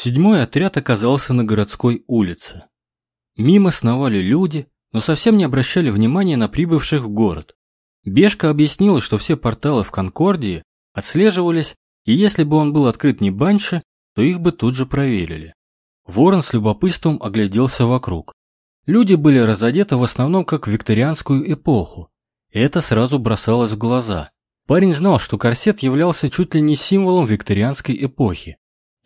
Седьмой отряд оказался на городской улице. Мимо сновали люди, но совсем не обращали внимания на прибывших в город. Бешка объяснила, что все порталы в Конкордии отслеживались, и если бы он был открыт не баньше, то их бы тут же проверили. Ворон с любопытством огляделся вокруг. Люди были разодеты в основном как в викторианскую эпоху, это сразу бросалось в глаза. Парень знал, что корсет являлся чуть ли не символом викторианской эпохи,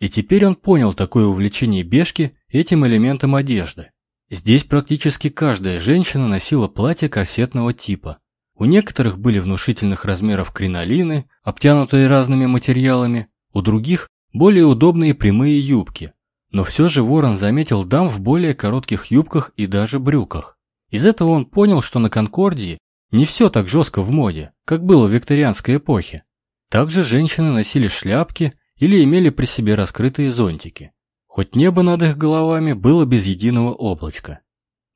и теперь он понял такое увлечение Бешки этим элементом одежды. Здесь практически каждая женщина носила платье корсетного типа. У некоторых были внушительных размеров кринолины, обтянутые разными материалами, у других более удобные прямые юбки. Но все же Ворон заметил дам в более коротких юбках и даже брюках. Из этого он понял, что на Конкордии не все так жестко в моде, как было в викторианской эпохе. Также женщины носили шляпки или имели при себе раскрытые зонтики. Хоть небо над их головами было без единого облачка.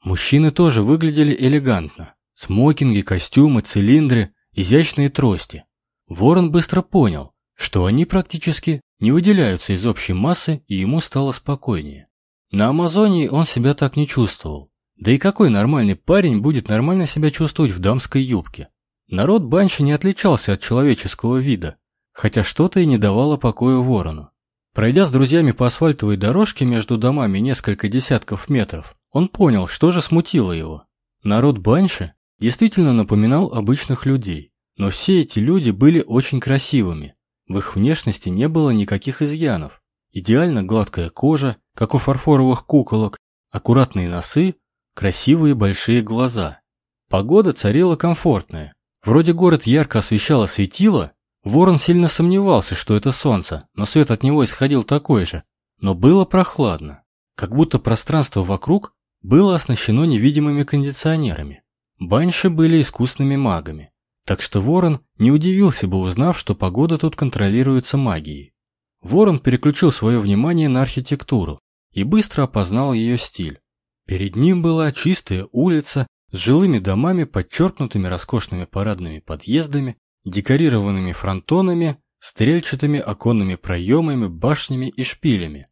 Мужчины тоже выглядели элегантно. Смокинги, костюмы, цилиндры, изящные трости. Ворон быстро понял, что они практически не выделяются из общей массы, и ему стало спокойнее. На Амазонии он себя так не чувствовал. Да и какой нормальный парень будет нормально себя чувствовать в дамской юбке? Народ Банши не отличался от человеческого вида, хотя что-то и не давало покоя ворону. Пройдя с друзьями по асфальтовой дорожке между домами несколько десятков метров, он понял, что же смутило его. Народ Банши действительно напоминал обычных людей, но все эти люди были очень красивыми, в их внешности не было никаких изъянов. Идеально гладкая кожа, как у фарфоровых куколок, аккуратные носы, красивые большие глаза. Погода царила комфортная. Вроде город ярко освещало светило, Ворон сильно сомневался, что это солнце, но свет от него исходил такой же. Но было прохладно, как будто пространство вокруг было оснащено невидимыми кондиционерами. Банши были искусными магами. Так что Ворон не удивился бы, узнав, что погода тут контролируется магией. Ворон переключил свое внимание на архитектуру и быстро опознал ее стиль. Перед ним была чистая улица с жилыми домами, подчеркнутыми роскошными парадными подъездами, декорированными фронтонами, стрельчатыми оконными проемами, башнями и шпилями.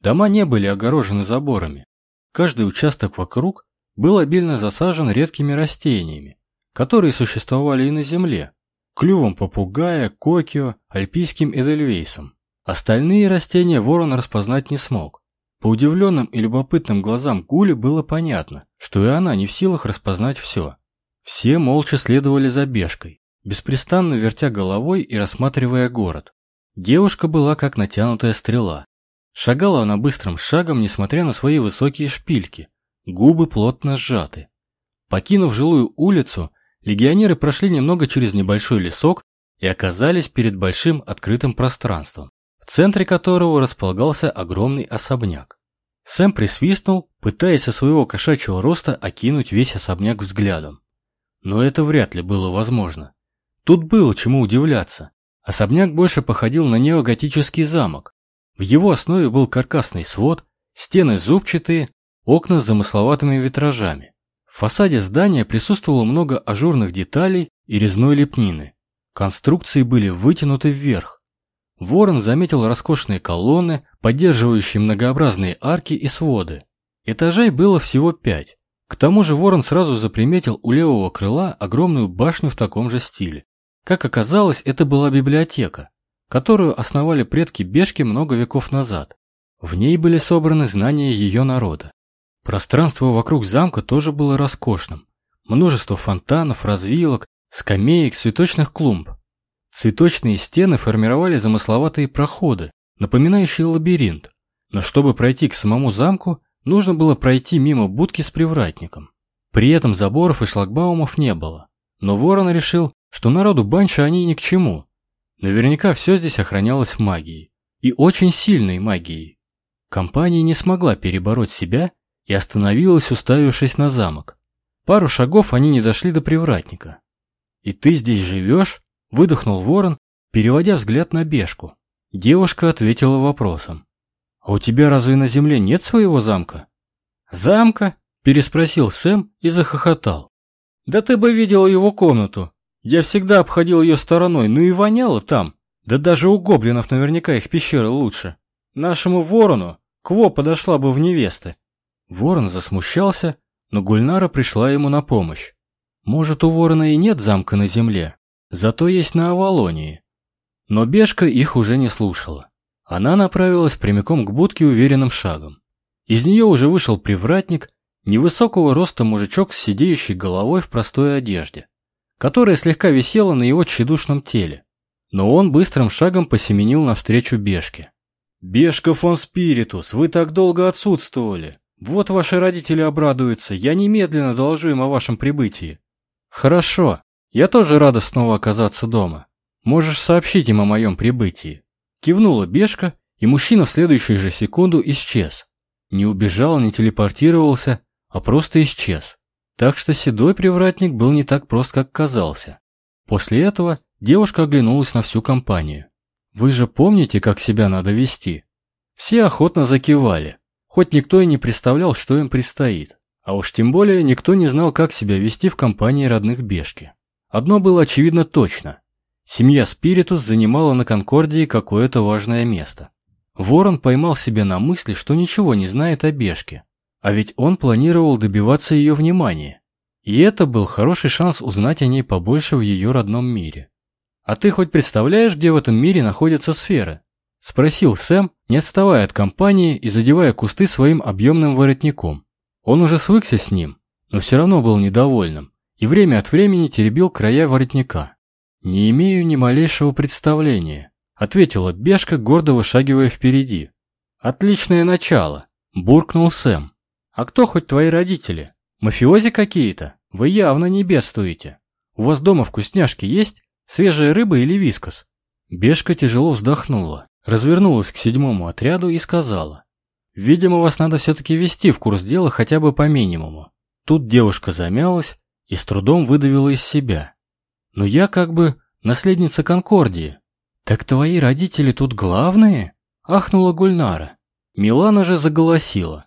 Дома не были огорожены заборами. Каждый участок вокруг был обильно засажен редкими растениями, которые существовали и на Земле, клювом попугая, кокио, альпийским эдельвейсом. Остальные растения ворон распознать не смог. По удивленным и любопытным глазам Гули было понятно, что и она не в силах распознать все. Все молча следовали за бежкой, беспрестанно вертя головой и рассматривая город. Девушка была как натянутая стрела. Шагала она быстрым шагом, несмотря на свои высокие шпильки, губы плотно сжаты. Покинув жилую улицу, Легионеры прошли немного через небольшой лесок и оказались перед большим открытым пространством, в центре которого располагался огромный особняк. Сэм присвистнул, пытаясь со своего кошачьего роста окинуть весь особняк взглядом. Но это вряд ли было возможно. Тут было чему удивляться. Особняк больше походил на неоготический замок. В его основе был каркасный свод, стены зубчатые, окна с замысловатыми витражами. В фасаде здания присутствовало много ажурных деталей и резной лепнины. Конструкции были вытянуты вверх. Ворон заметил роскошные колонны, поддерживающие многообразные арки и своды. Этажей было всего пять. К тому же Ворон сразу заприметил у левого крыла огромную башню в таком же стиле. Как оказалось, это была библиотека, которую основали предки Бешки много веков назад. В ней были собраны знания ее народа. Пространство вокруг замка тоже было роскошным. Множество фонтанов, развилок, скамеек, цветочных клумб. Цветочные стены формировали замысловатые проходы, напоминающие лабиринт. Но чтобы пройти к самому замку, нужно было пройти мимо будки с привратником. При этом заборов и шлагбаумов не было. Но Ворон решил, что народу Банча они ни к чему. Наверняка все здесь охранялось магией. И очень сильной магией. Компания не смогла перебороть себя и остановилась, уставившись на замок. Пару шагов они не дошли до привратника. «И ты здесь живешь?» – выдохнул ворон, переводя взгляд на бешку. Девушка ответила вопросом. «А у тебя разве на земле нет своего замка?» «Замка?» – переспросил Сэм и захохотал. «Да ты бы видел его комнату. Я всегда обходил ее стороной, ну и воняло там. Да даже у гоблинов наверняка их пещера лучше. Нашему ворону Кво подошла бы в невесты. Ворон засмущался, но Гульнара пришла ему на помощь. Может, у ворона и нет замка на земле, зато есть на Авалонии. Но Бешка их уже не слушала. Она направилась прямиком к будке уверенным шагом. Из нее уже вышел привратник, невысокого роста мужичок с сидеющей головой в простой одежде, которая слегка висела на его тщедушном теле. Но он быстрым шагом посеменил навстречу Бешке. «Бешка фон Спиритус, вы так долго отсутствовали. Вот ваши родители обрадуются, я немедленно доложу им о вашем прибытии». «Хорошо, я тоже рада снова оказаться дома. Можешь сообщить им о моем прибытии». Кивнула Бешка, и мужчина в следующую же секунду исчез. Не убежал, не телепортировался, а просто исчез. Так что седой привратник был не так прост, как казался. После этого девушка оглянулась на всю компанию. «Вы же помните, как себя надо вести?» Все охотно закивали, хоть никто и не представлял, что им предстоит. А уж тем более никто не знал, как себя вести в компании родных Бешки. Одно было очевидно точно. Семья Спиритус занимала на Конкордии какое-то важное место. Ворон поймал себя на мысли, что ничего не знает о Бешке. А ведь он планировал добиваться ее внимания. И это был хороший шанс узнать о ней побольше в ее родном мире. «А ты хоть представляешь, где в этом мире находятся сферы?» – спросил Сэм, не отставая от компании и задевая кусты своим объемным воротником. Он уже свыкся с ним, но все равно был недовольным и время от времени теребил края воротника. «Не имею ни малейшего представления», – ответила Бешка, гордо вышагивая впереди. «Отличное начало», – буркнул Сэм. «А кто хоть твои родители? Мафиози какие-то? Вы явно не бедствуете. У вас дома вкусняшки есть? Свежая рыба или вискос?» Бешка тяжело вздохнула, развернулась к седьмому отряду и сказала. «Видимо, вас надо все-таки ввести в курс дела хотя бы по минимуму». Тут девушка замялась и с трудом выдавила из себя. «Но я как бы наследница Конкордии». «Так твои родители тут главные?» – ахнула Гульнара. Милана же заголосила.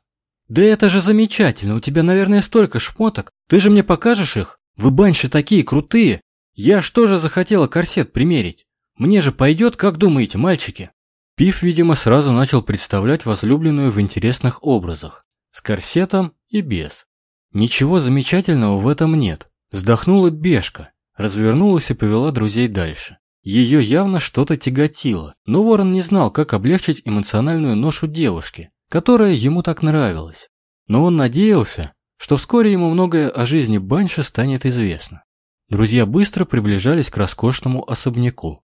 «Да это же замечательно, у тебя, наверное, столько шмоток. Ты же мне покажешь их? Вы банши такие крутые. Я что же захотела корсет примерить? Мне же пойдет, как думаете, мальчики?» Пив, видимо, сразу начал представлять возлюбленную в интересных образах. С корсетом и без. Ничего замечательного в этом нет. Вздохнула Бешка, развернулась и повела друзей дальше. Ее явно что-то тяготило, но Ворон не знал, как облегчить эмоциональную ношу девушки, которая ему так нравилась. Но он надеялся, что вскоре ему многое о жизни Банши станет известно. Друзья быстро приближались к роскошному особняку.